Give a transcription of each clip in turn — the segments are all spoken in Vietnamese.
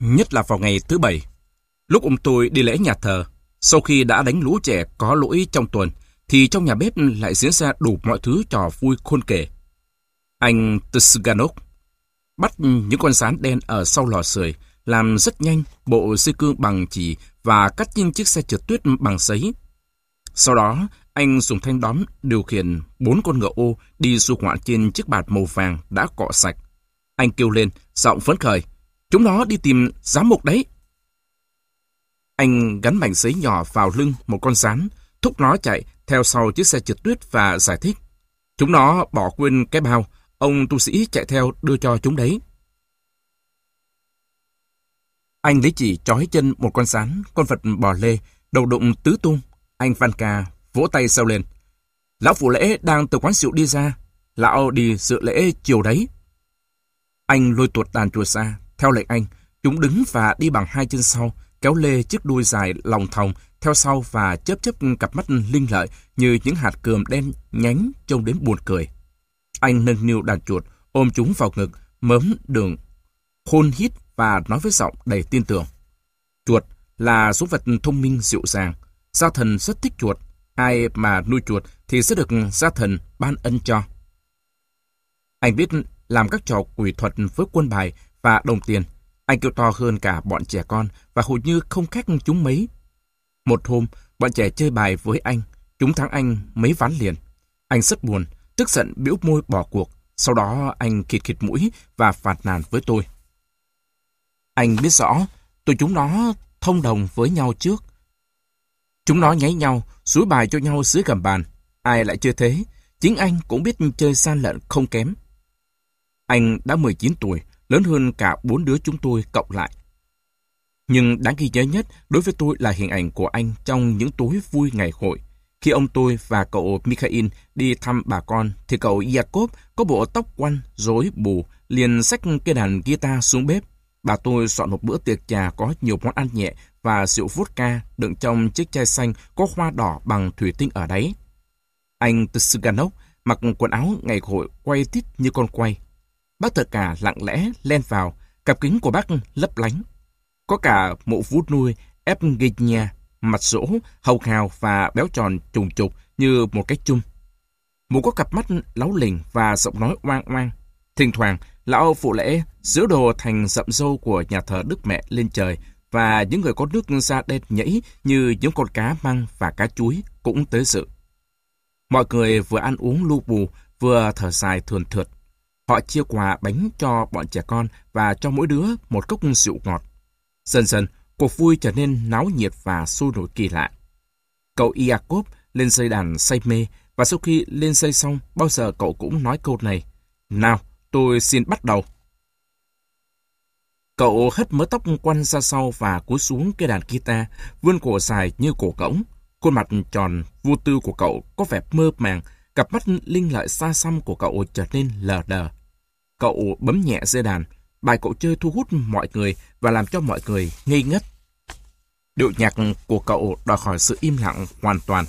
Nhất là vào ngày thứ bảy. Lúc ông tôi đi lễ nhà thờ, sau khi đã đánh lũ trẻ có lỗi trong tuần, thì trong nhà bếp lại diễn ra đủ mọi thứ trò vui khôn kể. Anh Tsuganok bắt những con rán đen ở sau lò sưởi làm rất nhanh bộ dây cương bằng chỉ và cắt những chiếc xe trượt tuyết bằng giấy. Sau đó, anh dùng thanh đóm điều khiển bốn con ngựa ô đi du ngoạn trên chiếc bạt màu vàng đã cọ sạch. Anh kêu lên, giọng phấn khởi. Chúng nó đi tìm giám mục đấy. Anh gắn mảnh giấy nhỏ vào lưng một con rán, thúc nó chạy theo sau chiếc xe trượt tuyết và giải thích. Chúng nó bỏ quên cái bao, ông tu sĩ chạy theo đưa cho chúng đấy. Anh lấy chỉ trói chân một con rán, con vật bò lê, đầu đụng tứ tung. Anh Văn Ca vỗ tay sau lên. Lão phụ lễ đang từ quán rượu đi ra. Lão đi dự lễ chiều đấy. Anh lôi tuột đàn chùa xa. Theo lệnh anh, chúng đứng và đi bằng hai chân sau, kéo lê chiếc đuôi dài lòng thòng theo sau và chớp chớp cặp mắt linh lợi như những hạt cườm đen nhánh trông đến buồn cười. Anh nâng niu đàn chuột, ôm chúng vào ngực, mớm đường, khôn hít và nói với giọng đầy tin tưởng. Chuột là số vật thông minh dịu dàng. Gia thần rất thích chuột. Ai mà nuôi chuột thì sẽ được gia thần ban ân cho. Anh biết làm các trò quỷ thuật với quân bài và đồng tiền. Anh kêu to hơn cả bọn trẻ con và hầu như không khác chúng mấy. Một hôm, bọn trẻ chơi bài với anh. Chúng thắng anh mấy ván liền. Anh rất buồn, tức giận biểu môi bỏ cuộc. Sau đó anh khịt khịt mũi và phạt nàn với tôi. Anh biết rõ, tụi chúng nó thông đồng với nhau trước. Chúng nó nháy nhau, suối bài cho nhau dưới gầm bàn. Ai lại chơi thế? Chính anh cũng biết chơi san lận không kém. Anh đã 19 tuổi, lớn hơn cả bốn đứa chúng tôi cộng lại. Nhưng đáng ghi nhớ nhất đối với tôi là hình ảnh của anh trong những tối vui ngày hội. Khi ông tôi và cậu Mikhail đi thăm bà con, thì cậu Jacob có bộ tóc quăn, rối bù, liền xách cây đàn guitar xuống bếp. Bà tôi soạn một bữa tiệc trà có nhiều món ăn nhẹ và rượu vodka đựng trong chiếc chai xanh có hoa đỏ bằng thủy tinh ở đáy. Anh Tsuganov mặc quần áo ngày hội quay tít như con quay. Bác thợ cả lặng lẽ len vào, cặp kính của bác lấp lánh. Có cả mụ vút nuôi Evgenia, mặt rỗ, hầu hào và béo tròn trùng trục như một cái chung. Mụ có cặp mắt láu lình và giọng nói oang oang. Thỉnh thoảng, lão phụ lễ giữ đồ thành dậm dâu của nhà thờ Đức Mẹ lên trời và những người có nước da đen nhẫy như những con cá măng và cá chuối cũng tới dự. Mọi người vừa ăn uống lu bù, vừa thở dài thườn thượt. Họ chia quà bánh cho bọn trẻ con và cho mỗi đứa một cốc rượu ngọt. Dần dần, cuộc vui trở nên náo nhiệt và sôi nổi kỳ lạ. Cậu Iacob lên dây đàn say mê và sau khi lên dây xong, bao giờ cậu cũng nói câu này. Nào, tôi xin bắt đầu. Cậu hất mớ tóc quăn ra sau và cúi xuống cây đàn guitar, vươn cổ dài như cổ cổng. Khuôn mặt tròn, vô tư của cậu có vẻ mơ màng, cặp mắt linh lợi xa xăm của cậu trở nên lờ đờ. Cậu bấm nhẹ dây đàn, bài cậu chơi thu hút mọi người và làm cho mọi người ngây ngất. Điệu nhạc của cậu đòi hỏi sự im lặng hoàn toàn.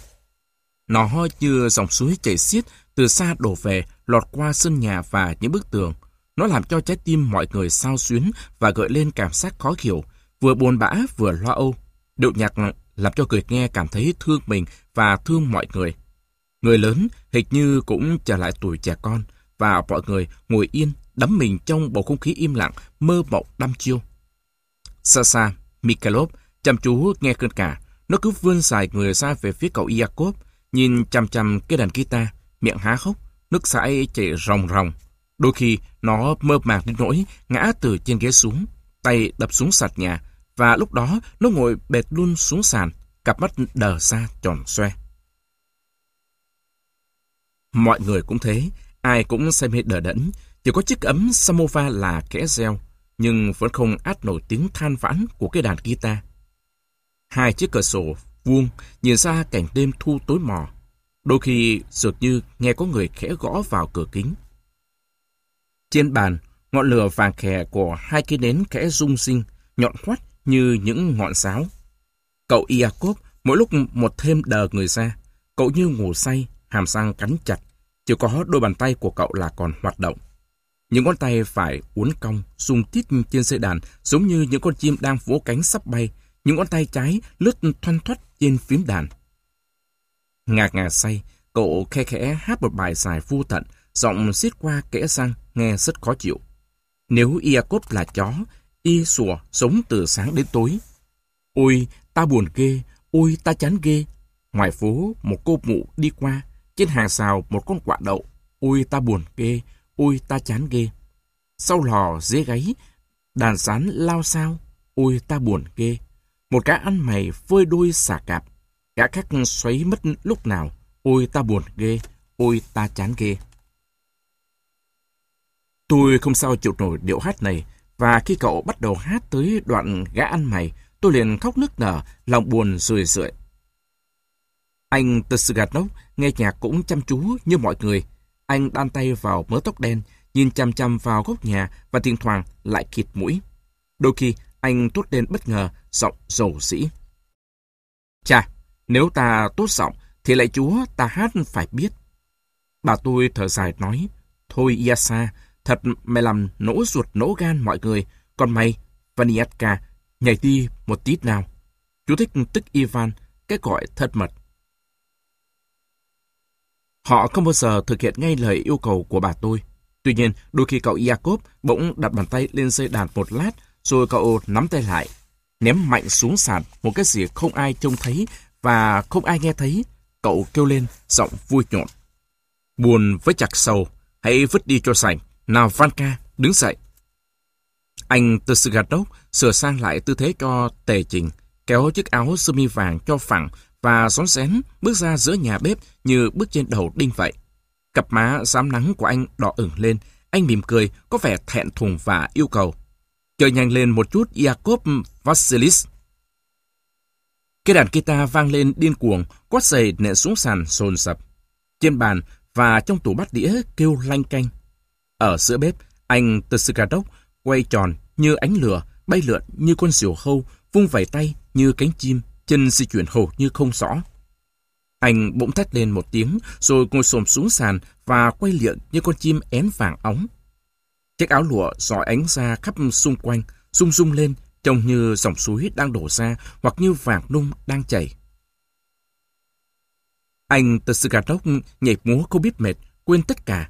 Nó như dòng suối chảy xiết từ xa đổ về, lọt qua sân nhà và những bức tường. Nó làm cho trái tim mọi người sao xuyến và gợi lên cảm giác khó hiểu, vừa buồn bã vừa lo âu. Điệu nhạc làm cho người nghe cảm thấy thương mình và thương mọi người. Người lớn hình như cũng trở lại tuổi trẻ con và mọi người ngồi yên đắm mình trong bầu không khí im lặng, mơ mộng đăm chiêu. Xa xa, Mikhailov chăm chú nghe cơn cả. Nó cứ vươn dài người ra về phía cậu Iacob, nhìn chăm chăm cái đàn guitar, miệng há hốc, nước sải chảy ròng ròng. Đôi khi nó mơ màng đến nỗi ngã từ trên ghế xuống, tay đập xuống sạch nhà, và lúc đó nó ngồi bệt luôn xuống sàn, cặp mắt đờ ra tròn xoe. Mọi người cũng thế, ai cũng say mê đờ đẫn, chỉ có chiếc ấm samovar là kẽ reo, nhưng vẫn không át nổi tiếng than vãn của cái đàn guitar. Hai chiếc cửa sổ vuông nhìn ra cảnh đêm thu tối mò. Đôi khi dường như nghe có người khẽ gõ vào cửa kính. Trên bàn, ngọn lửa vàng khè của hai cái nến khẽ rung sinh, nhọn hoắt như những ngọn sáo. Cậu Iacob mỗi lúc một thêm đờ người ra. Cậu như ngủ say, hàm răng cắn chặt. Chỉ có đôi bàn tay của cậu là còn hoạt động. Những ngón tay phải uốn cong, sung tít trên dây đàn, giống như những con chim đang vỗ cánh sắp bay. Những ngón tay trái lướt thoăn thoắt trên phím đàn. Ngạc ngà say, cậu khe khẽ hát một bài dài vô tận, giọng xiết qua kẽ răng, nghe rất khó chịu. Nếu Iacob là chó, y sủa sống từ sáng đến tối. Ôi, ta buồn ghê, ôi, ta chán ghê. Ngoài phố, một cô mụ đi qua, trên hàng xào một con quạ đậu. Ôi, ta buồn ghê, ôi, ta chán ghê. Sau lò dế gáy, đàn sán lao sao, ôi, ta buồn ghê. Một cá ăn mày phơi đôi xà cạp, cá khác xoáy mất lúc nào, ôi, ta buồn ghê, ôi, ta chán ghê. Tôi không sao chịu nổi điệu hát này, và khi cậu bắt đầu hát tới đoạn gã ăn mày, tôi liền khóc nức nở, lòng buồn rười rượi. Anh Tsuganov nghe nhạc cũng chăm chú như mọi người. Anh đan tay vào mớ tóc đen, nhìn chăm chăm vào góc nhà và thỉnh thoảng lại khịt mũi. Đôi khi anh tốt lên bất ngờ, giọng dầu dĩ. Chà, nếu ta tốt giọng, thì lại chúa ta hát phải biết. Bà tôi thở dài nói, Thôi Yasa, Thật mày làm nổ ruột nổ gan mọi người. Còn mày, Vaniatka, nhảy đi một tít nào. Chú thích tức Ivan, cái gọi thật mật. Họ không bao giờ thực hiện ngay lời yêu cầu của bà tôi. Tuy nhiên, đôi khi cậu Jacob bỗng đặt bàn tay lên dây đàn một lát, rồi cậu nắm tay lại, ném mạnh xuống sàn một cái gì không ai trông thấy và không ai nghe thấy. Cậu kêu lên, giọng vui nhộn. Buồn với chặt sầu, hãy vứt đi cho sạch. Nào Vanka, đứng dậy. Anh Tsugadok sửa sang lại tư thế cho tề trình, kéo chiếc áo sơ mi vàng cho phẳng và xón xén bước ra giữa nhà bếp như bước trên đầu đinh vậy. Cặp má xám nắng của anh đỏ ửng lên, anh mỉm cười, có vẻ thẹn thùng và yêu cầu. Chơi nhanh lên một chút, Jacob Vasilis. Cái đàn guitar vang lên điên cuồng, quát giày nện xuống sàn sồn sập. Trên bàn và trong tủ bát đĩa kêu lanh canh. Ở giữa bếp, anh Tsugadok quay tròn như ánh lửa, bay lượn như con diều hâu, vung vẩy tay như cánh chim, chân di chuyển hầu như không rõ. Anh bỗng thét lên một tiếng, rồi ngồi xổm xuống sàn và quay liệng như con chim én vàng óng. Chiếc áo lụa dọi ánh ra khắp xung quanh, rung rung lên, trông như dòng suối đang đổ ra hoặc như vàng nung đang chảy. Anh Tsugadok nhảy múa không biết mệt, quên tất cả,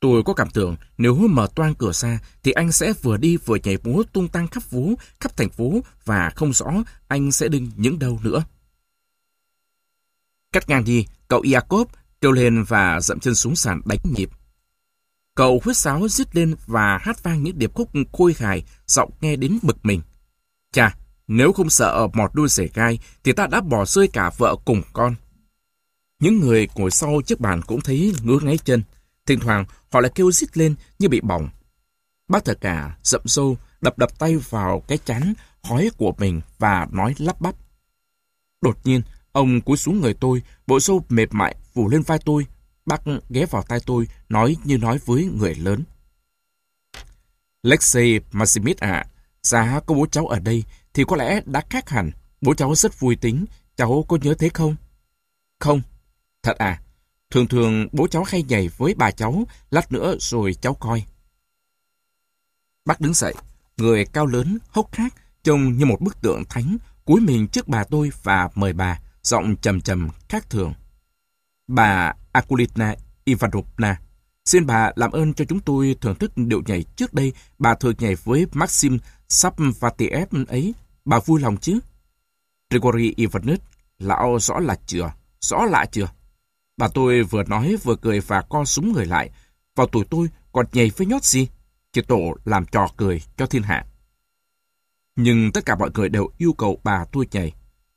Tôi có cảm tưởng nếu mở toan cửa ra thì anh sẽ vừa đi vừa nhảy múa tung tăng khắp phố, khắp thành phố và không rõ anh sẽ đứng những đâu nữa. Cắt ngang đi, cậu Iacob kêu lên và dậm chân xuống sàn đánh nhịp. Cậu huyết sáo dứt lên và hát vang những điệp khúc khôi hài, giọng nghe đến bực mình. Chà, nếu không sợ mọt đuôi rể gai thì ta đã bỏ rơi cả vợ cùng con. Những người ngồi sau chiếc bàn cũng thấy ngứa ngáy chân. Thỉnh thoảng họ lại kêu rít lên như bị bỏng. Bác thợ cả dậm sâu đập đập tay vào cái chán hói của mình và nói lắp bắp. Đột nhiên, ông cúi xuống người tôi, bộ râu mệt mại phủ lên vai tôi. Bác ghé vào tai tôi, nói như nói với người lớn. Lexi Maximit ạ, à, giá có bố cháu ở đây thì có lẽ đã khác hẳn. Bố cháu rất vui tính, cháu có nhớ thế không? Không. Thật à? Thường thường bố cháu hay nhảy với bà cháu, lát nữa rồi cháu coi. Bác đứng dậy, người cao lớn, hốc hác, trông như một bức tượng thánh, cúi mình trước bà tôi và mời bà, giọng trầm trầm khác thường. Bà Akulitna Ivanovna, xin bà làm ơn cho chúng tôi thưởng thức điệu nhảy trước đây bà thường nhảy với Maxim Sapvatiev ấy. Bà vui lòng chứ? Grigory Ivanovich, lão rõ là chưa? Rõ lạ chưa? Bà tôi vừa nói vừa cười và co súng người lại. Vào tuổi tôi còn nhảy với nhót gì? Chỉ tổ làm trò cười cho thiên hạ. Nhưng tất cả mọi người đều yêu cầu bà tôi nhảy.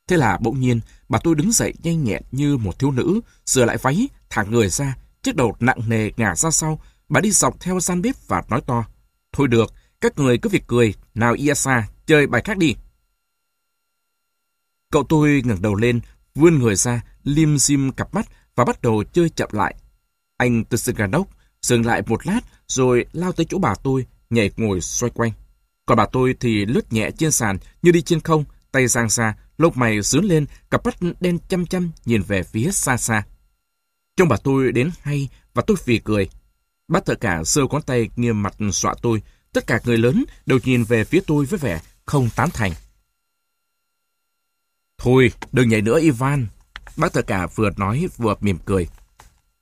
Thế là bỗng nhiên, bà tôi đứng dậy nhanh nhẹn như một thiếu nữ, sửa lại váy, thả người ra, chiếc đầu nặng nề ngả ra sau. Bà đi dọc theo gian bếp và nói to. Thôi được, các người cứ việc cười, nào Iasa, chơi bài khác đi. Cậu tôi ngẩng đầu lên, vươn người ra, lim dim cặp mắt và bắt đầu chơi chậm lại. Anh Tsuganov dừng lại một lát rồi lao tới chỗ bà tôi, nhảy ngồi xoay quanh. Còn bà tôi thì lướt nhẹ trên sàn như đi trên không, tay giang xa, lông mày dướn lên, cặp mắt đen chăm chăm nhìn về phía xa xa. Trong bà tôi đến hay và tôi phì cười. Bác thợ cả sơ ngón tay nghiêm mặt dọa tôi. Tất cả người lớn đều nhìn về phía tôi với vẻ không tán thành. Thôi, đừng nhảy nữa Ivan. Bác thợ cả vừa nói vừa mỉm cười.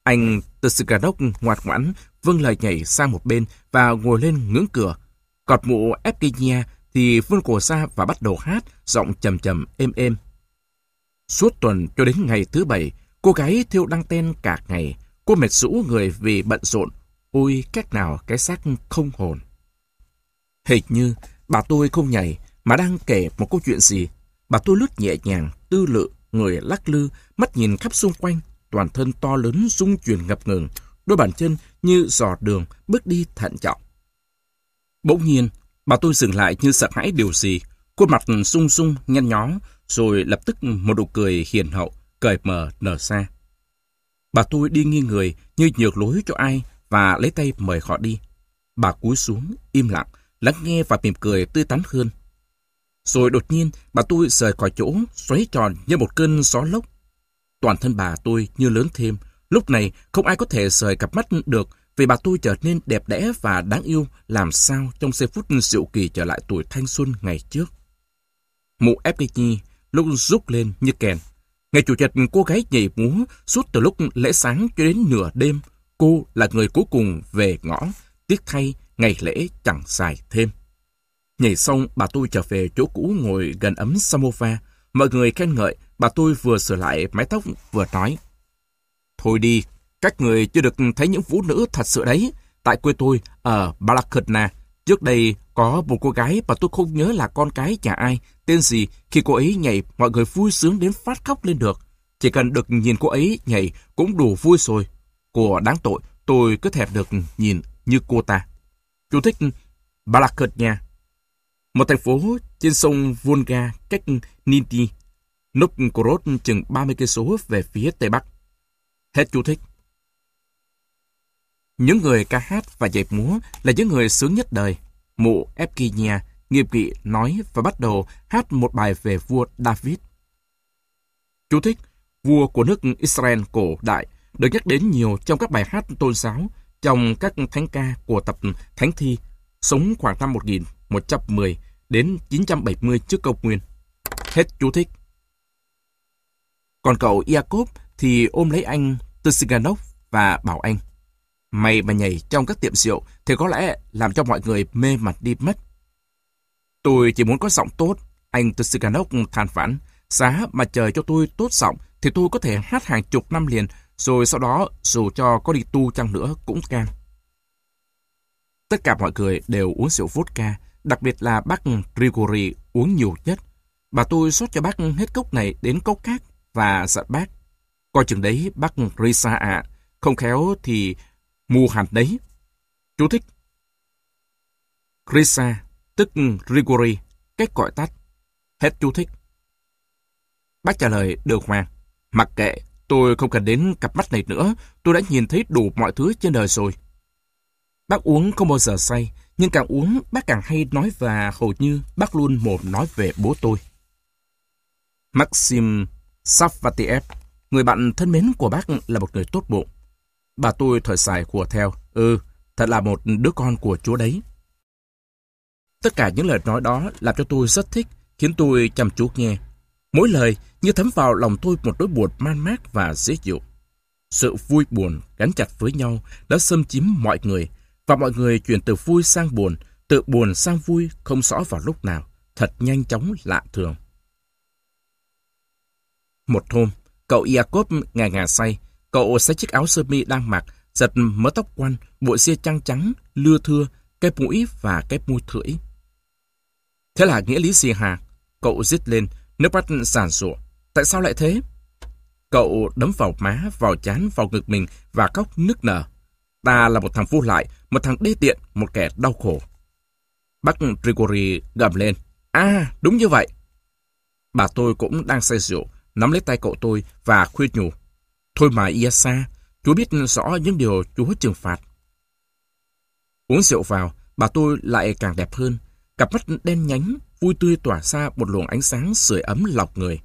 Anh Tsukanok ngoạt ngoãn vâng lời nhảy sang một bên và ngồi lên ngưỡng cửa. Cọt mụ Evgenia thì vươn cổ ra và bắt đầu hát, giọng trầm trầm êm êm. Suốt tuần cho đến ngày thứ bảy, cô gái thiêu đăng tên cả ngày. Cô mệt rũ người vì bận rộn. Ôi, cách nào cái xác không hồn. Hình như bà tôi không nhảy mà đang kể một câu chuyện gì. Bà tôi lướt nhẹ nhàng, tư lự, người lắc lư, mắt nhìn khắp xung quanh, toàn thân to lớn rung chuyển ngập ngừng, đôi bàn chân như dò đường, bước đi thận trọng. Bỗng nhiên, bà tôi dừng lại như sợ hãi điều gì, khuôn mặt sung sung, nhăn nhó, rồi lập tức một nụ cười hiền hậu, cởi mở nở ra. Bà tôi đi nghiêng người như nhược lối cho ai và lấy tay mời họ đi. Bà cúi xuống, im lặng, lắng nghe và mỉm cười tươi tắn hơn. Rồi đột nhiên, bà tôi rời khỏi chỗ, xoáy tròn như một cơn gió lốc. Toàn thân bà tôi như lớn thêm. Lúc này, không ai có thể rời cặp mắt được vì bà tôi trở nên đẹp đẽ và đáng yêu làm sao trong giây phút diệu kỳ trở lại tuổi thanh xuân ngày trước. Mụ Evgeny lúc rút lên như kèn. Ngày chủ nhật cô gái nhảy múa suốt từ lúc lễ sáng cho đến nửa đêm. Cô là người cuối cùng về ngõ. Tiếc thay, ngày lễ chẳng dài thêm. Nhảy xong, bà tôi trở về chỗ cũ ngồi gần ấm samovar. Mọi người khen ngợi, bà tôi vừa sửa lại mái tóc vừa nói. Thôi đi, các người chưa được thấy những vũ nữ thật sự đấy. Tại quê tôi, ở Balakirna, trước đây có một cô gái mà tôi không nhớ là con cái nhà ai, tên gì. Khi cô ấy nhảy, mọi người vui sướng đến phát khóc lên được. Chỉ cần được nhìn cô ấy nhảy cũng đủ vui rồi. Cô đáng tội, tôi cứ thèm được nhìn như cô ta. Chú thích Balakirna một thành phố trên sông Volga cách Nizhny Novgorod chừng 30 cây số về phía tây bắc. Hết chú thích. Những người ca hát và dạy múa là những người sướng nhất đời. Mụ Evgenia nghiêm nghị nói và bắt đầu hát một bài về vua David. Chú thích, vua của nước Israel cổ đại được nhắc đến nhiều trong các bài hát tôn giáo, trong các thánh ca của tập Thánh Thi, sống khoảng năm 1110 đến 970 trước công nguyên. Hết chú thích. Còn cậu Iacob thì ôm lấy anh Tusiganov và bảo anh Mày mà nhảy trong các tiệm rượu thì có lẽ làm cho mọi người mê mặt đi mất. Tôi chỉ muốn có giọng tốt, anh Tusiganov than vãn. Giá mà trời cho tôi tốt giọng thì tôi có thể hát hàng chục năm liền, rồi sau đó dù cho có đi tu chăng nữa cũng can. Tất cả mọi người đều uống rượu vodka, đặc biệt là bác Grigori uống nhiều nhất. Bà tôi xót cho bác hết cốc này đến cốc khác và dặn bác. Coi chừng đấy bác Risa ạ, không khéo thì mù hẳn đấy. Chú thích. Risa, tức Grigori, cách gọi tắt. Hết chú thích. Bác trả lời được hoàng. Mặc kệ, tôi không cần đến cặp mắt này nữa, tôi đã nhìn thấy đủ mọi thứ trên đời rồi. Bác uống không bao giờ say, nhưng càng uống bác càng hay nói và hầu như bác luôn mồm nói về bố tôi. Maxim Savatiev, người bạn thân mến của bác là một người tốt bụng. Bà tôi thở dài của theo, ừ, thật là một đứa con của chúa đấy. Tất cả những lời nói đó làm cho tôi rất thích, khiến tôi chăm chú nghe. Mỗi lời như thấm vào lòng tôi một nỗi buồn man mác và dễ chịu. Sự vui buồn gắn chặt với nhau đã xâm chiếm mọi người, và mọi người chuyển từ vui sang buồn, từ buồn sang vui không rõ vào lúc nào, thật nhanh chóng lạ thường. Một hôm, cậu Iacob ngà ngà say, cậu xé chiếc áo sơ mi đang mặc, giật mớ tóc quăn, bộ ria trăng trắng, lưa thưa, cái mũi và cái môi thưởi. Thế là nghĩa lý gì hả? Cậu giết lên, nước mắt giàn rủa. Tại sao lại thế? Cậu đấm vào má, vào chán, vào ngực mình và khóc nức nở. Ta là một thằng vô lại, một thằng đê tiện, một kẻ đau khổ. Bác Grigori gầm lên. À, đúng như vậy. Bà tôi cũng đang say rượu, nắm lấy tay cậu tôi và khuyên nhủ. Thôi mà Iasa, chú biết rõ những điều Chúa trừng phạt. Uống rượu vào, bà tôi lại càng đẹp hơn. Cặp mắt đen nhánh, vui tươi tỏa ra một luồng ánh sáng sưởi ấm lọc người.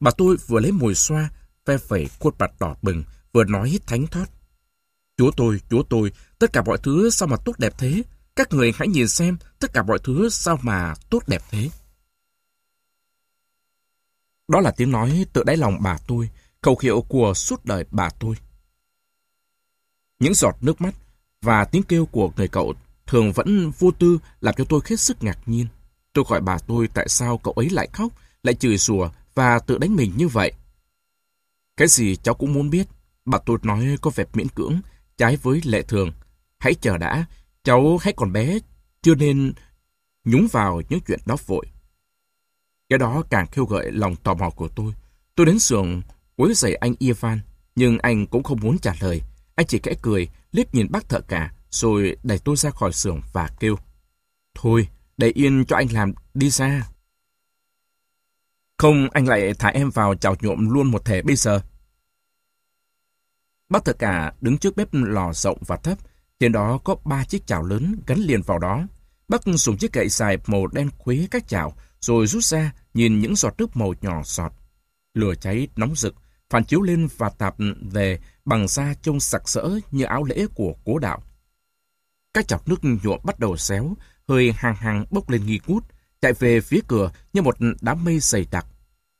Bà tôi vừa lấy mùi xoa, ve phẩy khuôn mặt đỏ bừng, vừa nói thánh thót. Chúa tôi, Chúa tôi, tất cả mọi thứ sao mà tốt đẹp thế? Các người hãy nhìn xem, tất cả mọi thứ sao mà tốt đẹp thế? Đó là tiếng nói tự đáy lòng bà tôi, khẩu hiệu của suốt đời bà tôi. Những giọt nước mắt và tiếng kêu của người cậu thường vẫn vô tư làm cho tôi hết sức ngạc nhiên. Tôi gọi bà tôi tại sao cậu ấy lại khóc, lại chửi rủa và tự đánh mình như vậy. Cái gì cháu cũng muốn biết. Bà tôi nói có vẻ miễn cưỡng, trái với lệ thường. Hãy chờ đã, cháu hãy còn bé, chưa nên nhúng vào những chuyện đó vội. Cái đó càng khiêu gợi lòng tò mò của tôi. Tôi đến sườn quấy rầy anh Ivan, nhưng anh cũng không muốn trả lời. Anh chỉ kẽ cười, liếc nhìn bác thợ cả, rồi đẩy tôi ra khỏi xưởng và kêu. Thôi, để yên cho anh làm, đi ra. Không, anh lại thả em vào chảo nhuộm luôn một thể bây giờ. Bác thợ cả đứng trước bếp lò rộng và thấp, trên đó có ba chiếc chảo lớn gắn liền vào đó. Bác dùng chiếc gậy xài màu đen khuế các chảo, rồi rút ra nhìn những giọt nước màu nhỏ giọt. Lửa cháy nóng rực, phản chiếu lên và tạp về bằng da trông sặc sỡ như áo lễ của cố đạo. Các chọc nước nhuộm bắt đầu xéo, hơi hàng hàng bốc lên nghi ngút, chạy về phía cửa như một đám mây dày đặc.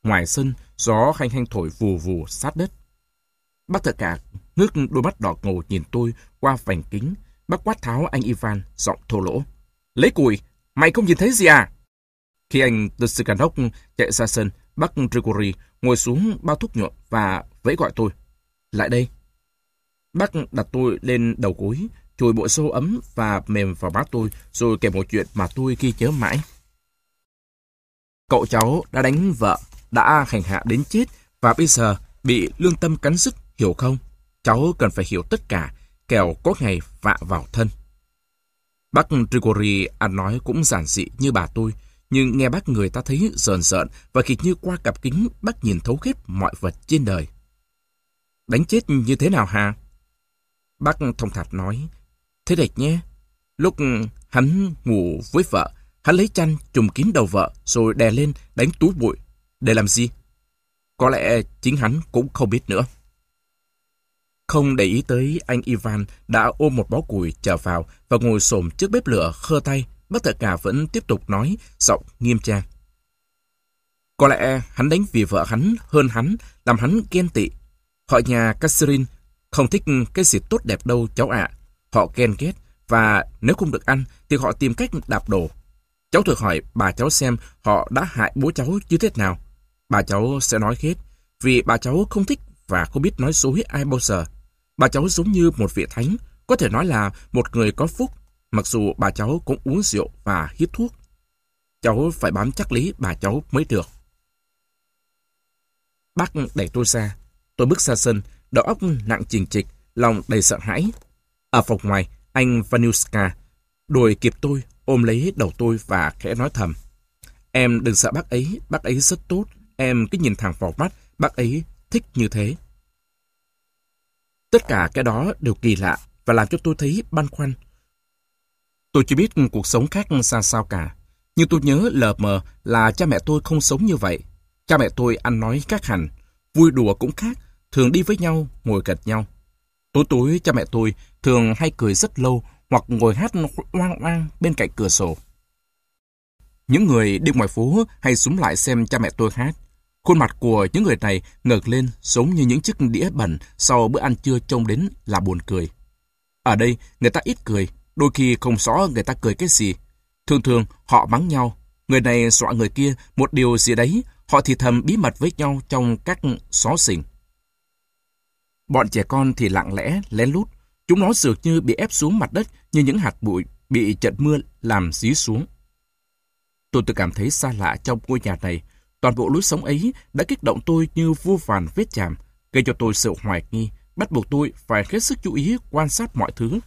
Ngoài sân, gió hanh hanh thổi vù vù sát đất. Bác thợ cả ngước đôi mắt đỏ ngầu nhìn tôi qua vành kính. Bác quát tháo anh Ivan, giọng thô lỗ. Lấy cùi, mày không nhìn thấy gì à? Khi anh Tsukanok chạy ra sân, bác Grigori ngồi xuống bao thuốc nhuộm và vẫy gọi tôi. Lại đây. Bác đặt tôi lên đầu gối, chùi bộ sâu ấm và mềm vào má tôi, rồi kể một chuyện mà tôi ghi nhớ mãi. Cậu cháu đã đánh vợ, đã hành hạ đến chết, và bây giờ bị lương tâm cắn rứt, hiểu không? Cháu cần phải hiểu tất cả, kẻo có ngày vạ vào thân. Bác Trigori ăn nói cũng giản dị như bà tôi, nhưng nghe bác người ta thấy rờn rợn và kịch như qua cặp kính bác nhìn thấu hết mọi vật trên đời. Đánh chết như thế nào hả? Bác thông thạch nói, thế đệch nhé. Lúc hắn ngủ với vợ, hắn lấy chăn trùm kín đầu vợ rồi đè lên đánh túi bụi. Để làm gì? Có lẽ chính hắn cũng không biết nữa. Không để ý tới anh Ivan đã ôm một bó củi trở vào và ngồi xổm trước bếp lửa khơ tay Bất thật cả vẫn tiếp tục nói, giọng nghiêm trang. Có lẽ hắn đánh vì vợ hắn hơn hắn, làm hắn ghen tị. Họ nhà Catherine không thích cái gì tốt đẹp đâu cháu ạ. Họ ghen ghét, và nếu không được ăn thì họ tìm cách đạp đổ. Cháu thử hỏi bà cháu xem họ đã hại bố cháu như thế nào. Bà cháu sẽ nói hết, vì bà cháu không thích và không biết nói dối ai bao giờ. Bà cháu giống như một vị thánh, có thể nói là một người có phúc, Mặc dù bà cháu cũng uống rượu và hít thuốc. Cháu phải bám chắc lý bà cháu mới được. Bác đẩy tôi ra. Tôi bước ra sân, đầu óc nặng chình trịch, lòng đầy sợ hãi. Ở phòng ngoài, anh Vanuska đuổi kịp tôi, ôm lấy đầu tôi và khẽ nói thầm. Em đừng sợ bác ấy, bác ấy rất tốt. Em cứ nhìn thẳng vào mắt, bác ấy thích như thế. Tất cả cái đó đều kỳ lạ và làm cho tôi thấy băn khoăn. Tôi chưa biết cuộc sống khác xa sao cả. Nhưng tôi nhớ lờ mờ là cha mẹ tôi không sống như vậy. Cha mẹ tôi ăn nói khác hẳn, vui đùa cũng khác, thường đi với nhau, ngồi cạnh nhau. Tối tối cha mẹ tôi thường hay cười rất lâu hoặc ngồi hát oang oang bên cạnh cửa sổ. Những người đi ngoài phố hay súng lại xem cha mẹ tôi hát. Khuôn mặt của những người này ngược lên giống như những chiếc đĩa bẩn sau bữa ăn trưa trông đến là buồn cười. Ở đây, người ta ít cười, Đôi khi không rõ người ta cười cái gì. Thường thường họ mắng nhau. Người này dọa người kia một điều gì đấy. Họ thì thầm bí mật với nhau trong các xó xỉnh. Bọn trẻ con thì lặng lẽ, lén lút. Chúng nó dường như bị ép xuống mặt đất như những hạt bụi bị trận mưa làm dí xuống. Tôi tự cảm thấy xa lạ trong ngôi nhà này. Toàn bộ lối sống ấy đã kích động tôi như vô vàn vết chạm, gây cho tôi sự hoài nghi, bắt buộc tôi phải hết sức chú ý quan sát mọi thứ.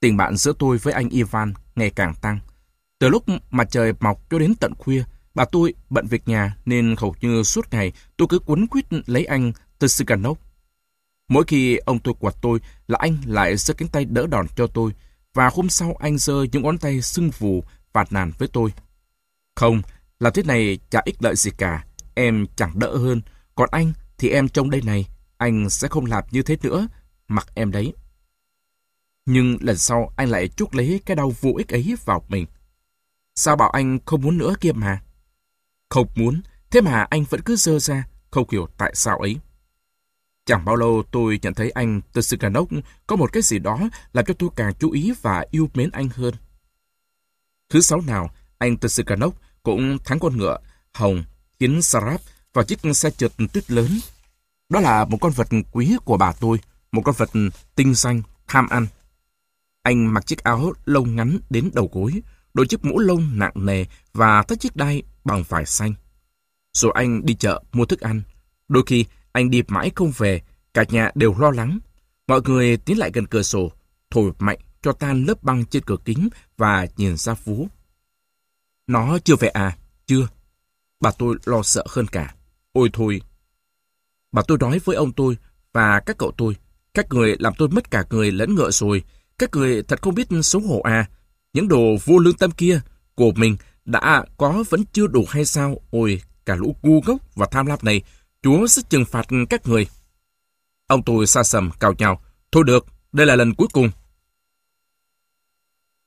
Tình bạn giữa tôi với anh Ivan ngày càng tăng. Từ lúc mặt trời mọc cho đến tận khuya, bà tôi bận việc nhà nên hầu như suốt ngày tôi cứ quấn quýt lấy anh Tsukanov. Mỗi khi ông tôi quạt tôi là anh lại giơ cánh tay đỡ đòn cho tôi và hôm sau anh giơ những ngón tay sưng vù phạt nàn với tôi. Không, làm thế này chả ích lợi gì cả, em chẳng đỡ hơn, còn anh thì em trông đây này, anh sẽ không làm như thế nữa, mặc em đấy. Nhưng lần sau anh lại chuốc lấy cái đau vô ích ấy vào mình. Sao bảo anh không muốn nữa kia mà? Không muốn, thế mà anh vẫn cứ dơ ra, không hiểu tại sao ấy. Chẳng bao lâu tôi nhận thấy anh Tsukanok có một cái gì đó làm cho tôi càng chú ý và yêu mến anh hơn. Thứ sáu nào, anh Tsukanok cũng thắng con ngựa hồng khiến Sarap vào chiếc xe trượt tuyết lớn. Đó là một con vật quý của bà tôi, một con vật tinh xanh, tham ăn. Anh mặc chiếc áo lông ngắn đến đầu gối, đội chiếc mũ lông nặng nề và thắt chiếc đai bằng vải xanh. Rồi anh đi chợ mua thức ăn. Đôi khi anh đi mãi không về, cả nhà đều lo lắng. Mọi người tiến lại gần cửa sổ, thổi mạnh cho tan lớp băng trên cửa kính và nhìn ra phố. Nó chưa về à? Chưa. Bà tôi lo sợ hơn cả. Ôi thôi. Bà tôi nói với ông tôi và các cậu tôi. Các người làm tôi mất cả người lẫn ngựa rồi. Các người thật không biết xấu hổ à. Những đồ vô lương tâm kia của mình đã có vẫn chưa đủ hay sao? Ôi, cả lũ ngu ngốc và tham lam này, Chúa sẽ trừng phạt các người. Ông tôi xa sầm cào nhau. Thôi được, đây là lần cuối cùng.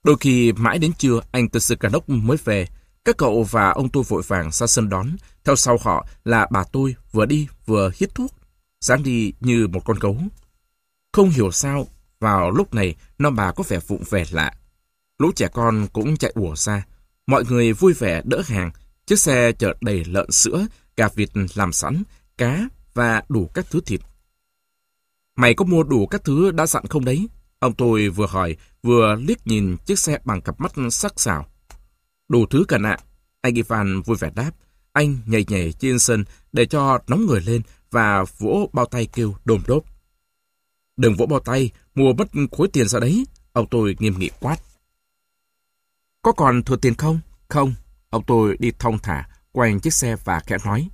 Đôi khi mãi đến trưa, anh Tsukanok mới về. Các cậu và ông tôi vội vàng ra sân đón. Theo sau họ là bà tôi vừa đi vừa hít thuốc. dáng đi như một con gấu. Không hiểu sao, vào lúc này, non bà có vẻ vụng về lạ. Lũ trẻ con cũng chạy ùa ra. Mọi người vui vẻ đỡ hàng. Chiếc xe chở đầy lợn sữa, gà vịt làm sẵn, cá và đủ các thứ thịt. Mày có mua đủ các thứ đã dặn không đấy? Ông tôi vừa hỏi, vừa liếc nhìn chiếc xe bằng cặp mắt sắc sảo. Đủ thứ cần ạ. Anh Ivan vui vẻ đáp. Anh nhảy nhảy trên sân để cho nóng người lên và vỗ bao tay kêu đồm đốp. Đừng vỗ bao tay, mua mất khối tiền ra đấy. Ông tôi nghiêm nghị quát. Có còn thừa tiền không? Không. Ông tôi đi thong thả, quanh chiếc xe và khẽ nói.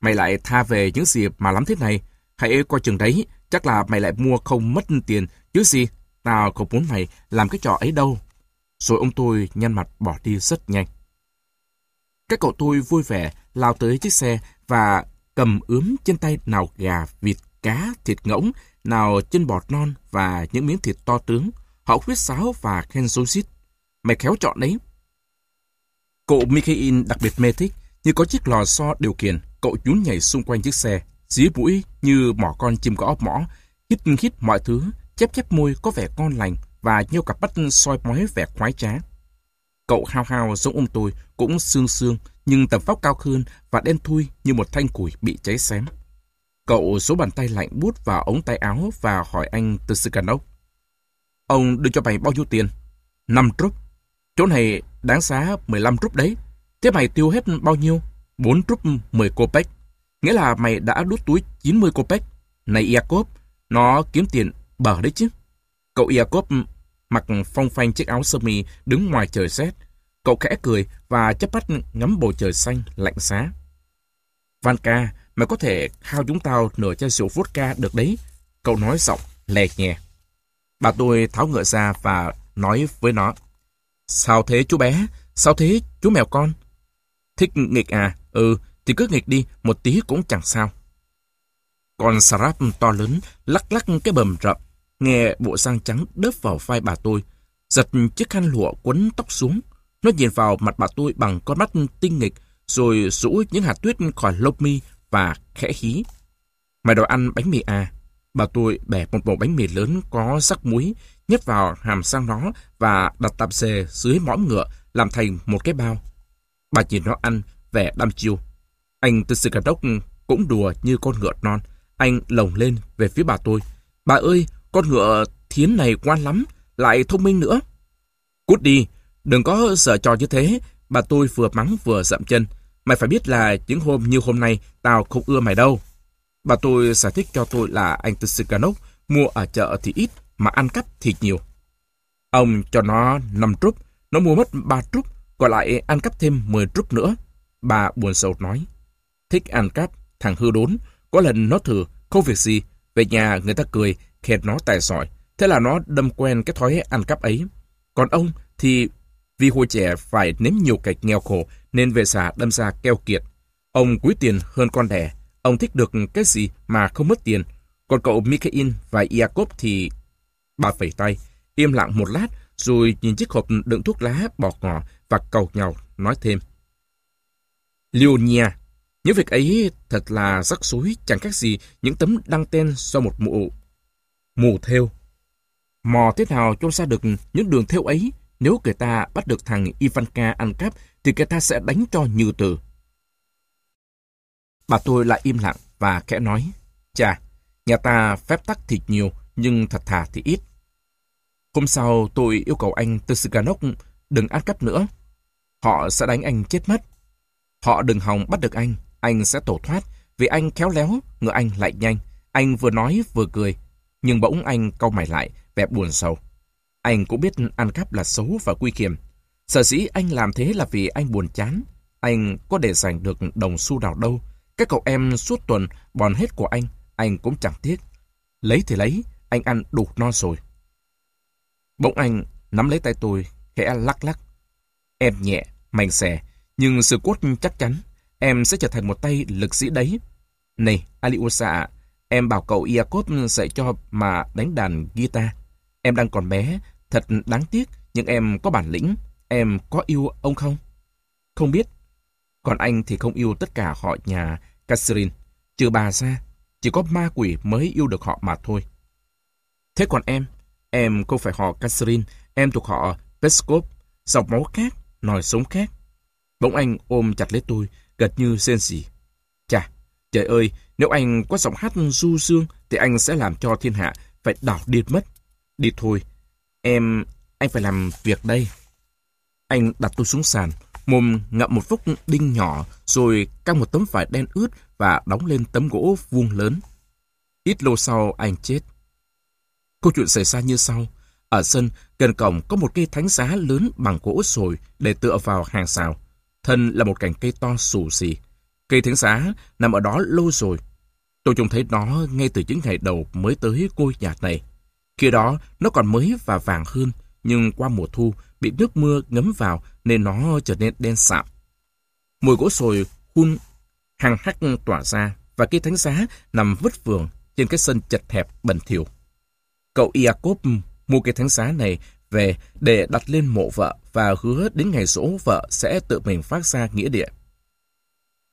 Mày lại tha về những gì mà lắm thế này. Hãy coi chừng đấy, chắc là mày lại mua không mất tiền, chứ gì. Tao không muốn mày làm cái trò ấy đâu. Rồi ông tôi nhăn mặt bỏ đi rất nhanh. Các cậu tôi vui vẻ lao tới chiếc xe và cầm ướm trên tay nào gà, vịt, cá, thịt ngỗng, nào chân bọt non và những miếng thịt to tướng. Họ khuyết sáo và khen xô xít. Mày khéo chọn đấy. Cậu Mikhail đặc biệt mê thích, như có chiếc lò xo điều khiển, cậu nhún nhảy xung quanh chiếc xe, dí mũi như mỏ con chim có ốc mỏ, hít hít mọi thứ, chép chép môi có vẻ con lành và nhiều cặp mắt soi mói vẻ khoái trá. Cậu hao hao giống ông tôi, cũng xương xương, nhưng tầm vóc cao hơn và đen thui như một thanh củi bị cháy xém. Cậu số bàn tay lạnh bút vào ống tay áo và hỏi anh từ Tsukanov. Ông đưa cho mày bao nhiêu tiền? 5 rúp. Chỗ này đáng giá 15 rúp đấy. Thế mày tiêu hết bao nhiêu? 4 rúp 10 copec. Nghĩa là mày đã đút túi 90 copec. Này Iacob, nó kiếm tiền bờ đấy chứ. Cậu Iacob mặc phong phanh chiếc áo sơ mi đứng ngoài trời rét. Cậu khẽ cười và chấp mắt ngắm bầu trời xanh lạnh giá. Vanka, mày có thể hao chúng tao nửa chai rượu vodka được đấy. Cậu nói giọng lè nhẹ. Bà tôi tháo ngựa ra và nói với nó. Sao thế chú bé? Sao thế chú mèo con? Thích nghịch à? Ừ, thì cứ nghịch đi, một tí cũng chẳng sao. Con Sarap to lớn, lắc lắc cái bầm rậm, nghe bộ sang trắng đớp vào vai bà tôi, giật chiếc khăn lụa quấn tóc xuống. Nó nhìn vào mặt bà tôi bằng con mắt tinh nghịch, rồi rũ những hạt tuyết khỏi lông mi và khẽ hí. Mày đòi ăn bánh mì à? Bà tôi bẻ một bộ bánh mì lớn có sắc muối, nhét vào hàm sang nó và đặt tạp dề dưới mõm ngựa làm thành một cái bao. Bà nhìn nó ăn, vẻ đăm chiêu. Anh từ sự đốc cũng đùa như con ngựa non. Anh lồng lên về phía bà tôi. Bà ơi, con ngựa thiến này ngoan lắm, lại thông minh nữa. Cút đi, đừng có sợ trò như thế. Bà tôi vừa mắng vừa dậm chân. Mày phải biết là những hôm như hôm nay, tao không ưa mày đâu. Bà tôi giải thích cho tôi là anh Tsikanov mua ở chợ thì ít, mà ăn cắp thì nhiều. Ông cho nó 5 trúc, nó mua mất 3 trúc, còn lại ăn cắp thêm 10 trúc nữa. Bà buồn sầu nói. Thích ăn cắp, thằng hư đốn. Có lần nó thử, không việc gì. Về nhà người ta cười, khen nó tài giỏi. Thế là nó đâm quen cái thói ăn cắp ấy. Còn ông thì vì hồi trẻ phải nếm nhiều cảnh nghèo khổ nên về già đâm ra keo kiệt. Ông quý tiền hơn con đẻ. Ông thích được cái gì mà không mất tiền. Còn cậu Mikhail và Iacob thì... Bà phẩy tay. im lặng một lát, rồi nhìn chiếc hộp đựng thuốc lá bọt ngỏ và cầu nhau nói thêm. Leonia, những việc ấy thật là rắc rối chẳng khác gì những tấm đăng tên do một mụ mù theo. Mò thế nào trông ra được những đường theo ấy nếu người ta bắt được thằng Ivanka ăn cắp thì người ta sẽ đánh cho như từ. Bà tôi lại im lặng và khẽ nói, Chà, nhà ta phép tắc thì nhiều, nhưng thật thà thì ít. Hôm sau tôi yêu cầu anh Tsuganok đừng ăn cắp nữa. Họ sẽ đánh anh chết mất. Họ đừng hòng bắt được anh, anh sẽ tổ thoát, vì anh khéo léo, ngựa anh lại nhanh. Anh vừa nói vừa cười, nhưng bỗng anh cau mày lại, vẻ buồn sầu. Anh cũng biết ăn cắp là xấu và quy kiềm Sở dĩ anh làm thế là vì anh buồn chán. Anh có để giành được đồng xu nào đâu. Các cậu em suốt tuần bòn hết của anh, anh cũng chẳng tiếc. Lấy thì lấy, anh ăn đủ no rồi. Bỗng anh nắm lấy tay tôi, khẽ lắc lắc. Em nhẹ, mạnh xẻ, nhưng sự cốt chắc chắn, em sẽ trở thành một tay lực sĩ đấy. Này, Aliusa em bảo cậu Iacob dạy cho mà đánh đàn guitar. Em đang còn bé, thật đáng tiếc, nhưng em có bản lĩnh. Em có yêu ông không? Không biết. Còn anh thì không yêu tất cả họ nhà Catherine. Trừ bà ra, chỉ có ma quỷ mới yêu được họ mà thôi. Thế còn em? Em không phải họ Catherine, em thuộc họ Peskov, dòng máu khác, nòi sống khác. Bỗng anh ôm chặt lấy tôi, gật như sen xỉ. Trời ơi, nếu anh có giọng hát du dương, thì anh sẽ làm cho thiên hạ phải đảo điên mất. Đi thôi, em, anh phải làm việc đây. Anh đặt tôi xuống sàn, mồm ngậm một phúc đinh nhỏ, rồi căng một tấm vải đen ướt và đóng lên tấm gỗ vuông lớn. Ít lâu sau, anh chết. Câu chuyện xảy ra như sau. Ở sân, gần cổng có một cây thánh giá lớn bằng gỗ sồi để tựa vào hàng xào. Thân là một cành cây to xù xì. Cây thánh giá nằm ở đó lâu rồi. Tôi trông thấy nó ngay từ những ngày đầu mới tới ngôi nhà này. Khi đó, nó còn mới và vàng hơn, nhưng qua mùa thu, bị nước mưa ngấm vào nên nó trở nên đen sạm. Mùi gỗ sồi hun hàng hắc tỏa ra và cây thánh giá nằm vứt vườn trên cái sân chật hẹp bẩn thỉu. Cậu Iacob mua cây thánh giá này về để đặt lên mộ vợ và hứa đến ngày rỗ vợ sẽ tự mình phát ra nghĩa địa.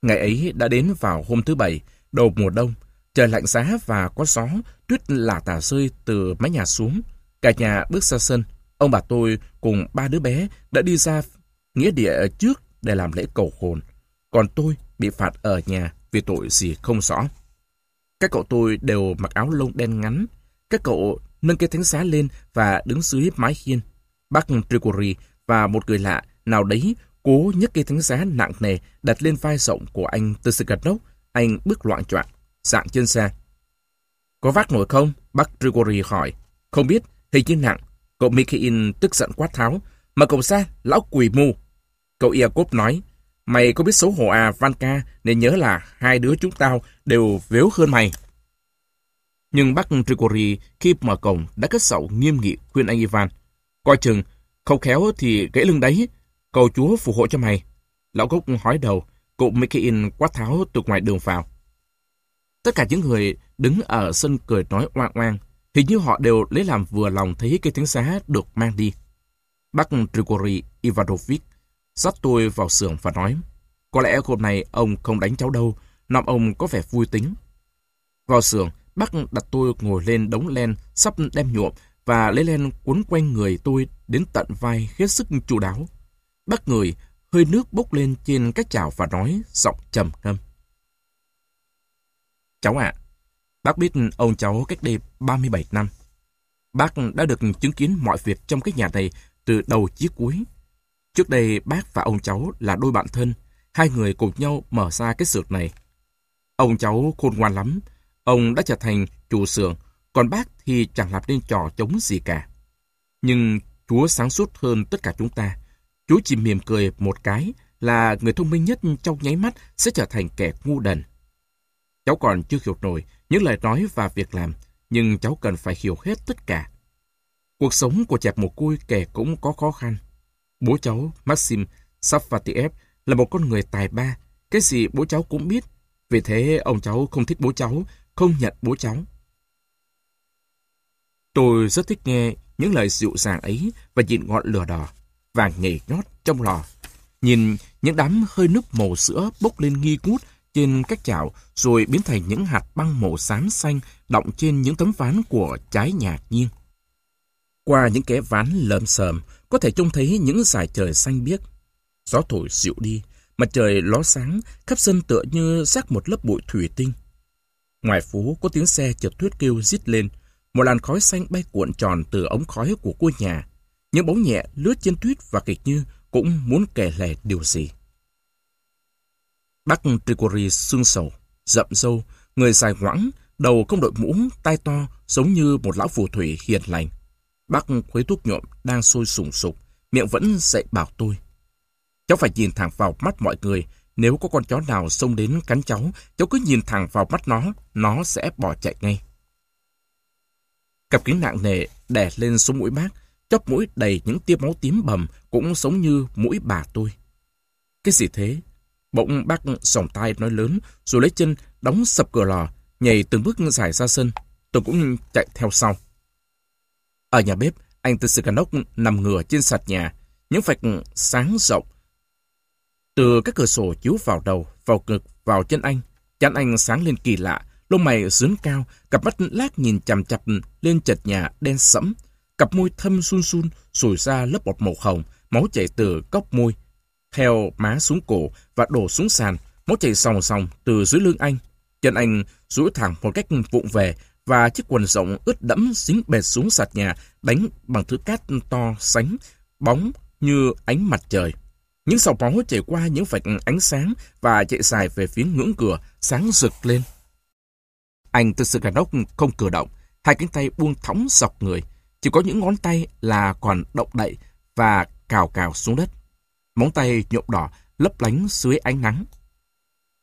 Ngày ấy đã đến vào hôm thứ Bảy, đầu mùa đông, trời lạnh giá và có gió, tuyết lả tả rơi từ mái nhà xuống. Cả nhà bước ra sân, ông bà tôi cùng ba đứa bé đã đi ra nghĩa địa trước để làm lễ cầu hồn. Còn tôi bị phạt ở nhà vì tội gì không rõ. Các cậu tôi đều mặc áo lông đen ngắn. Các cậu nâng cây thánh giá lên và đứng dưới mái hiên. Bác Trigori và một người lạ nào đấy cố nhấc cây thánh giá nặng nề đặt lên vai rộng của anh từ sự gật Tsuganov. Anh bước loạn choạng, dạng chân xa. Có vác nổi không? Bác Trigori hỏi. Không biết, hình như nặng. Cậu Mikhail tức giận quát tháo. Mà cậu xa, lão quỷ mù. Cậu Iacob nói. Mày có biết xấu hổ à, Vanka, nên nhớ là hai đứa chúng tao đều vếu hơn mày. Nhưng bác Trigori khi mở cổng đã cất sầu nghiêm nghị khuyên anh Ivan. Coi chừng, không khéo thì gãy lưng đấy. Cầu chúa phù hộ cho mày. Lão gốc hói đầu, cụ Mikhail quát tháo từ ngoài đường vào. Tất cả những người đứng ở sân cười nói oang oang, hình như họ đều lấy làm vừa lòng thấy cây tiếng giá được mang đi. Bác Trigori Ivanovich dắt tôi vào xưởng và nói, có lẽ hôm nay ông không đánh cháu đâu, nọng ông có vẻ vui tính. Vào xưởng, bác đặt tôi ngồi lên đống len sắp đem nhuộm và lấy len cuốn quanh người tôi đến tận vai hết sức chu đáo. Bác người, hơi nước bốc lên trên các chảo và nói giọng trầm ngâm. Cháu ạ, bác biết ông cháu cách đây 37 năm. Bác đã được chứng kiến mọi việc trong cái nhà này từ đầu chí cuối. Trước đây bác và ông cháu là đôi bạn thân, hai người cùng nhau mở ra cái xưởng này. Ông cháu khôn ngoan lắm, ông đã trở thành chủ xưởng, còn bác thì chẳng làm nên trò chống gì cả. Nhưng Chúa sáng suốt hơn tất cả chúng ta chú chỉ mỉm cười một cái là người thông minh nhất trong nháy mắt sẽ trở thành kẻ ngu đần. Cháu còn chưa hiểu nổi những lời nói và việc làm, nhưng cháu cần phải hiểu hết tất cả. Cuộc sống của chẹp một côi kẻ cũng có khó khăn. Bố cháu, Maxim Safatiev, là một con người tài ba. Cái gì bố cháu cũng biết. Vì thế ông cháu không thích bố cháu, không nhận bố cháu. Tôi rất thích nghe những lời dịu dàng ấy và nhìn ngọn lửa đỏ, vàng nhảy nhót trong lò. Nhìn những đám hơi nước màu sữa bốc lên nghi ngút trên các chảo rồi biến thành những hạt băng màu xám xanh đọng trên những tấm ván của trái nhạc nhiên. Qua những kẽ ván lợm sờm, có thể trông thấy những dải trời xanh biếc. Gió thổi dịu đi, mặt trời ló sáng, khắp sân tựa như rác một lớp bụi thủy tinh. Ngoài phố có tiếng xe chợt thuyết kêu rít lên, một làn khói xanh bay cuộn tròn từ ống khói của cô nhà. Những bóng nhẹ lướt trên tuyết và kịch như cũng muốn kể lể điều gì. Bác Tricori xương sầu, rậm râu, người dài ngoãng, đầu không đội mũ, tai to, giống như một lão phù thủy hiền lành. Bác khuấy thuốc nhuộm đang sôi sùng sục, miệng vẫn dạy bảo tôi. Cháu phải nhìn thẳng vào mắt mọi người, nếu có con chó nào xông đến cắn cháu, cháu cứ nhìn thẳng vào mắt nó, nó sẽ bỏ chạy ngay. Cặp kính nặng nề đè lên xuống mũi bác, chóp mũi đầy những tia máu tím bầm cũng giống như mũi bà tôi. Cái gì thế? Bỗng bác sòng tay nói lớn, rồi lấy chân đóng sập cửa lò, nhảy từng bước dài ra sân. Tôi cũng chạy theo sau. Ở nhà bếp, anh Tsukanok nằm ngửa trên sạch nhà, những vạch sáng rộng. Từ các cửa sổ chiếu vào đầu, vào ngực, vào chân anh. chán anh sáng lên kỳ lạ, lông mày sướng cao, cặp mắt lát nhìn chằm chặp lên chật nhà đen sẫm. Cặp môi thâm sun sun, sùi ra lớp bọt màu hồng, máu chảy từ cốc môi, theo má xuống cổ và đổ xuống sàn, máu chảy sòng sòng từ dưới lưng anh. Chân anh duỗi thẳng một cách vụng về và chiếc quần rộng ướt đẫm dính bệt xuống sạt nhà đánh bằng thứ cát to sánh, bóng như ánh mặt trời. Những sọc máu chảy qua những vạch ánh sáng và chạy dài về phía ngưỡng cửa, sáng rực lên. Anh từ sự đốc không cử động, hai cánh tay buông thõng dọc người. Chỉ có những ngón tay là còn động đậy và cào cào xuống đất. Móng tay nhộm đỏ lấp lánh dưới ánh nắng.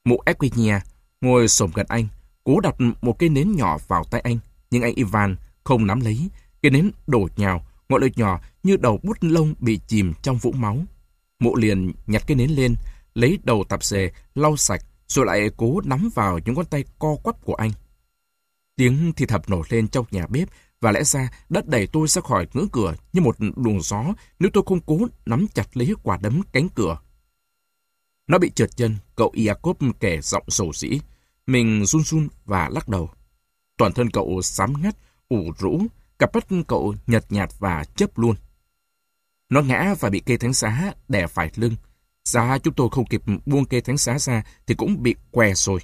Mụ Equinia ngồi xổm gần anh, cố đặt một cây nến nhỏ vào tay anh, nhưng anh Ivan không nắm lấy. Cây nến đổ nhào, ngọn lửa nhỏ như đầu bút lông bị chìm trong vũng máu. Mụ liền nhặt cây nến lên, lấy đầu tạp dề, lau sạch, rồi lại cố nắm vào những con tay co quắp của anh. Tiếng thì thập nổ lên trong nhà bếp và lẽ ra đất đẩy tôi ra khỏi ngưỡng cửa như một luồng gió nếu tôi không cố nắm chặt lấy quả đấm cánh cửa. Nó bị trượt chân, cậu Iacob kể giọng sầu sĩ. Mình run run và lắc đầu. Toàn thân cậu xám ngắt, ủ rũ, cặp mắt cậu nhợt nhạt và chấp luôn. Nó ngã và bị cây thánh xá đè phải lưng. Giá chúng tôi không kịp buông cây thánh xá ra thì cũng bị què rồi.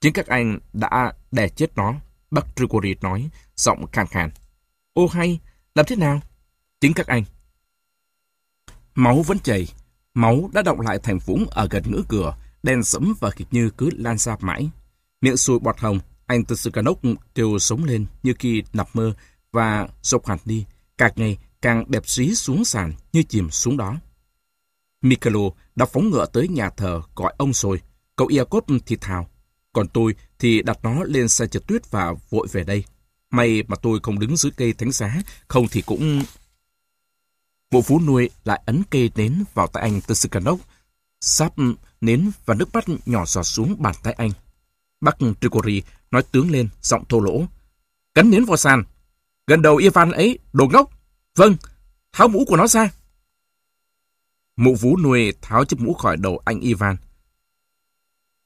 Chính các anh đã đè chết nó, bác Trigori nói, giọng khàn khàn. Ô hay, làm thế nào? Chính các anh. Máu vẫn chảy, máu đã động lại thành vũng ở gần ngưỡng cửa, đen sẫm và kịch như cứ lan ra mãi. Miệng sùi bọt hồng, anh Tsukanok kêu sống lên như khi nằm mơ và dọc hẳn đi, càng ngày càng đẹp xí xuống sàn như chìm xuống đó. Mikalo đã phóng ngựa tới nhà thờ gọi ông rồi, cậu Iacob thì thào. Còn tôi thì đặt nó lên xe trượt tuyết và vội về đây. May mà tôi không đứng dưới cây thánh giá, không thì cũng... Bộ phú nuôi lại ấn cây nến vào tay anh Tsukanok, sắp nến và nước mắt nhỏ giọt xuống bàn tay anh. Bác Trigori nói tướng lên, giọng thô lỗ. Cắn nến vào sàn. Gần đầu Ivan ấy, đồ ngốc. Vâng, tháo mũ của nó ra. Mụ vú nuôi tháo chiếc mũ khỏi đầu anh Ivan.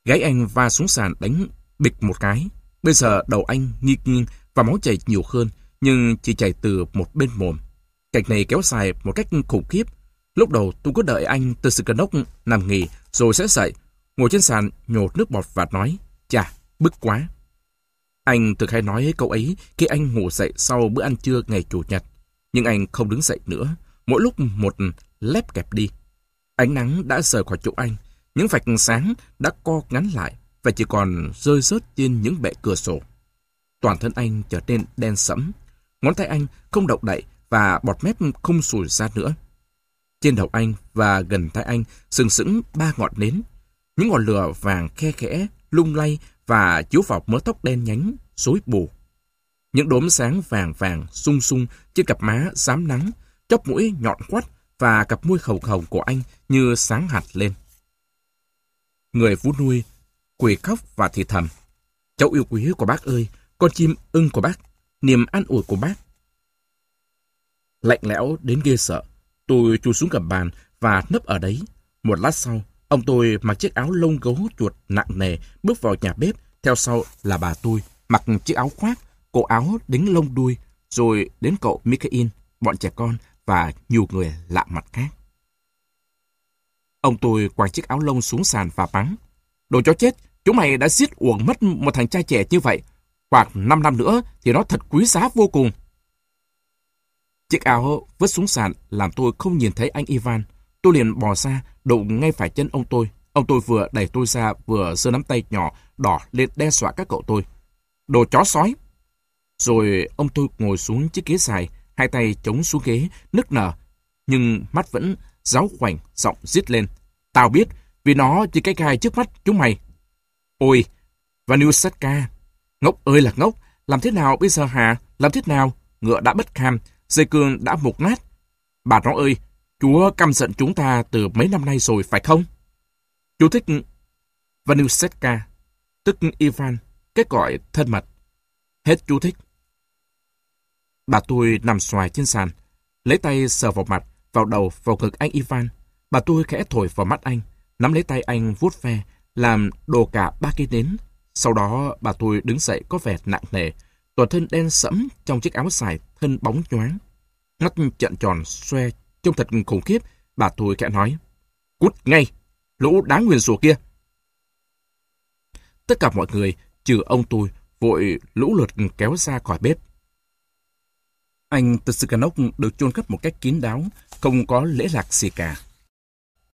Gáy anh va xuống sàn đánh bịch một cái. Bây giờ đầu anh nghi nghiêng và máu chảy nhiều hơn, nhưng chỉ chảy từ một bên mồm. Cảnh này kéo dài một cách khủng khiếp. Lúc đầu tôi cứ đợi anh từ sự nốc nằm nghỉ rồi sẽ dậy, ngồi trên sàn nhột nước bọt và nói, chà, bức quá. Anh thường hay nói câu ấy khi anh ngủ dậy sau bữa ăn trưa ngày Chủ nhật. Nhưng anh không đứng dậy nữa, mỗi lúc một lép kẹp đi. Ánh nắng đã rời khỏi chỗ anh, những vạch sáng đã co ngắn lại và chỉ còn rơi rớt trên những bệ cửa sổ. Toàn thân anh trở nên đen sẫm, ngón tay anh không động đậy và bọt mép không sùi ra nữa. Trên đầu anh và gần tay anh sừng sững ba ngọn nến. Những ngọn lửa vàng khe khẽ, lung lay và chiếu vào mớ tóc đen nhánh, rối bù. Những đốm sáng vàng vàng sung sung trên cặp má dám nắng, chóp mũi nhọn quắt và cặp môi khẩu khẩu của anh như sáng hạt lên. Người vú nuôi, quỳ khóc và thì thầm. Cháu yêu quý của bác ơi, con chim ưng của bác, niềm an ủi của bác. Lạnh lẽo đến ghê sợ. Tôi chui xuống gầm bàn và nấp ở đấy. Một lát sau, ông tôi mặc chiếc áo lông gấu chuột nặng nề bước vào nhà bếp. Theo sau là bà tôi mặc chiếc áo khoác, cổ áo đính lông đuôi, rồi đến cậu Mikhail, bọn trẻ con và nhiều người lạ mặt khác. Ông tôi quàng chiếc áo lông xuống sàn và bắn. Đồ chó chết, chúng mày đã giết uổng mất một thằng trai trẻ như vậy. Hoặc 5 năm nữa thì nó thật quý giá vô cùng. Chiếc áo vứt xuống sàn làm tôi không nhìn thấy anh Ivan. Tôi liền bò ra, đụng ngay phải chân ông tôi. Ông tôi vừa đẩy tôi ra, vừa giơ nắm tay nhỏ đỏ lên đe dọa các cậu tôi. Đồ chó sói! Rồi ông tôi ngồi xuống chiếc ghế dài, hai tay chống xuống ghế, nức nở. Nhưng mắt vẫn giáo khoảnh, giọng rít lên. Tao biết, vì nó chỉ cái gai trước mắt chúng mày. Ôi, Vanusatka, ngốc ơi là ngốc, làm thế nào bây giờ hả? Làm thế nào? Ngựa đã bất kham, dây cương đã mục nát. Bà nó ơi, Chúa căm giận chúng ta từ mấy năm nay rồi phải không? Chú thích Vanusetka, tức Ivan, cái gọi thân mật. Hết chú thích. Bà tôi nằm xoài trên sàn, lấy tay sờ vào mặt, vào đầu, vào ngực anh Ivan. Bà tôi khẽ thổi vào mắt anh, nắm lấy tay anh vuốt ve, làm đồ cả ba cây nến. Sau đó bà tôi đứng dậy có vẻ nặng nề, toàn thân đen sẫm trong chiếc áo dài, thân bóng nhoáng. Mắt trận tròn, xoe, trông thật khủng khiếp, bà tôi khẽ nói. Cút ngay, lũ đáng nguyền rủa kia. Tất cả mọi người, trừ ông tôi, vội lũ lượt kéo ra khỏi bếp. Anh Tsukanok được chôn cất một cách kín đáo, không có lễ lạc gì cả.